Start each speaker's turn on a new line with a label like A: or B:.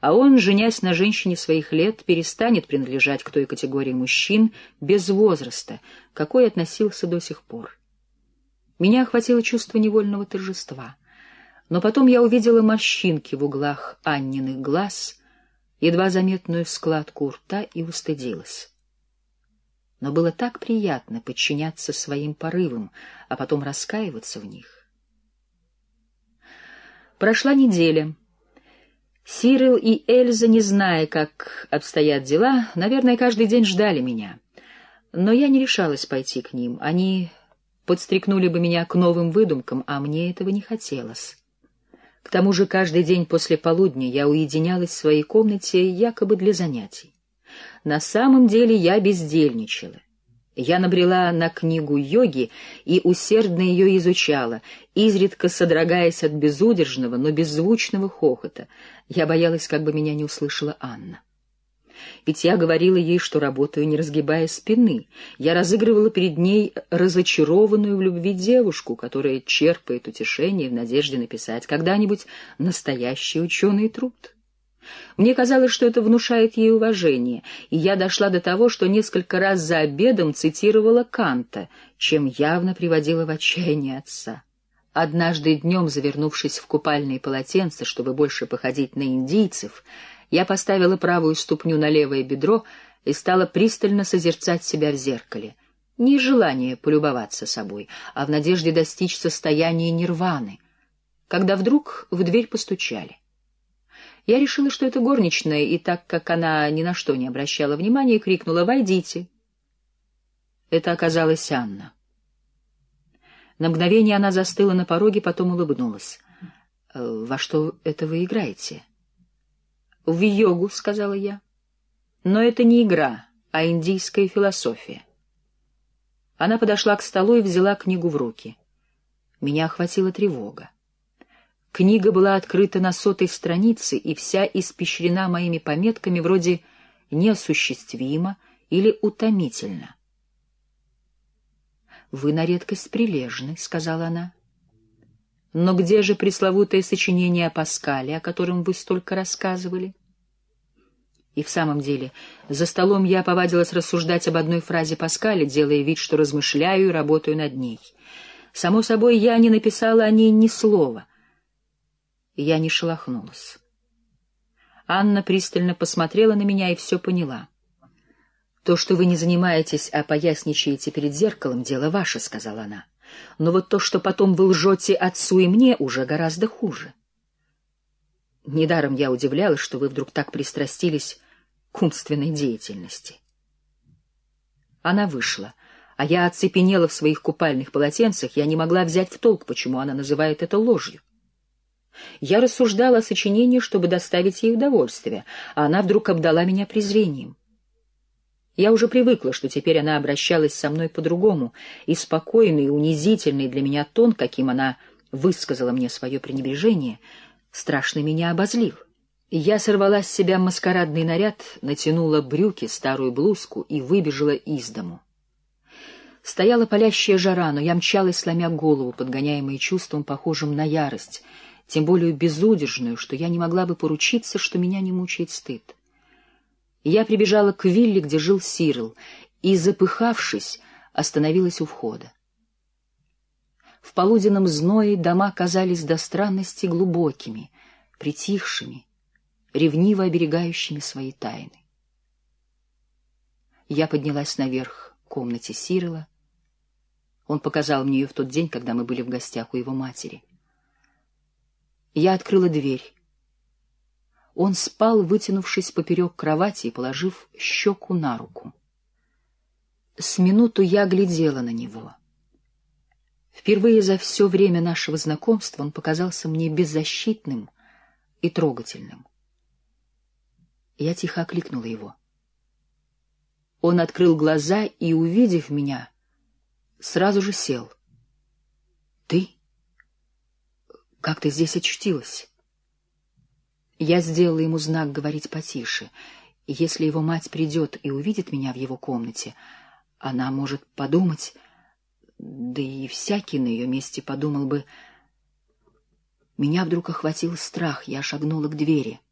A: а он, женясь на женщине своих лет, перестанет принадлежать к той категории мужчин без возраста, какой относился до сих пор. Меня охватило чувство невольного торжества. Но потом я увидела морщинки в углах Анниных глаз, едва заметную складку рта и устыдилась. Но было так приятно подчиняться своим порывам, а потом раскаиваться в них. Прошла неделя. Сирил и Эльза, не зная, как обстоят дела, наверное, каждый день ждали меня. Но я не решалась пойти к ним. Они подстрекнули бы меня к новым выдумкам, а мне этого не хотелось. К тому же каждый день после полудня я уединялась в своей комнате якобы для занятий. На самом деле я бездельничала. Я набрела на книгу йоги и усердно ее изучала, изредка содрогаясь от безудержного, но беззвучного хохота. Я боялась, как бы меня не услышала Анна. Ведь я говорила ей, что работаю, не разгибая спины. Я разыгрывала перед ней разочарованную в любви девушку, которая черпает утешение в надежде написать когда-нибудь настоящий ученый труд. Мне казалось, что это внушает ей уважение, и я дошла до того, что несколько раз за обедом цитировала Канта, чем явно приводила в отчаяние отца. Однажды днем, завернувшись в купальные полотенца, чтобы больше походить на индийцев, я поставила правую ступню на левое бедро и стала пристально созерцать себя в зеркале. Не из желания полюбоваться собой, а в надежде достичь состояния нирваны, когда вдруг в дверь постучали. Я решила, что это горничная, и так как она ни на что не обращала внимания, крикнула «Войдите!». Это оказалась Анна. На мгновение она застыла на пороге, потом улыбнулась. «Э, «Во что это вы играете?» «В йогу», — сказала я. «Но это не игра, а индийская философия». Она подошла к столу и взяла книгу в руки. Меня охватила тревога. Книга была открыта на сотой странице и вся испещрена моими пометками вроде «неосуществимо» или «утомительно». «Вы на редкость прилежны», — сказала она. «Но где же пресловутое сочинение о Паскале, о котором вы столько рассказывали?» И в самом деле, за столом я повадилась рассуждать об одной фразе Паскаля, делая вид, что размышляю и работаю над ней. Само собой, я не написала о ней ни слова — я не шелохнулась. Анна пристально посмотрела на меня и все поняла. «То, что вы не занимаетесь, а поясничаете перед зеркалом, дело ваше», — сказала она. «Но вот то, что потом вы лжете отцу и мне, уже гораздо хуже. Недаром я удивлялась, что вы вдруг так пристрастились к умственной деятельности». Она вышла, а я оцепенела в своих купальных полотенцах, я не могла взять в толк, почему она называет это ложью. Я рассуждала о сочинении, чтобы доставить ей удовольствие, а она вдруг обдала меня презрением. Я уже привыкла, что теперь она обращалась со мной по-другому, и спокойный и унизительный для меня тон, каким она высказала мне свое пренебрежение, страшно меня обозлил. Я сорвала с себя маскарадный наряд, натянула брюки, старую блузку и выбежала из дому. Стояла палящая жара, но я мчалась, сломя голову, подгоняемая чувством, похожим на ярость — тем более безудержную, что я не могла бы поручиться, что меня не мучает стыд. Я прибежала к вилле, где жил Сирил, и, запыхавшись, остановилась у входа. В полуденном зное дома казались до странности глубокими, притихшими, ревниво оберегающими свои тайны. Я поднялась наверх в комнате Сирила. Он показал мне ее в тот день, когда мы были в гостях у его матери. Я открыла дверь. Он спал, вытянувшись поперек кровати и положив щеку на руку. С минуту я глядела на него. Впервые за все время нашего знакомства он показался мне беззащитным и трогательным. Я тихо окликнула его. Он открыл глаза и, увидев меня, сразу же сел. «Ты?» Как ты здесь очутилась? Я сделала ему знак говорить потише. Если его мать придет и увидит меня в его комнате, она может подумать, да и всякий на ее месте подумал бы... Меня вдруг охватил страх, я шагнула к двери —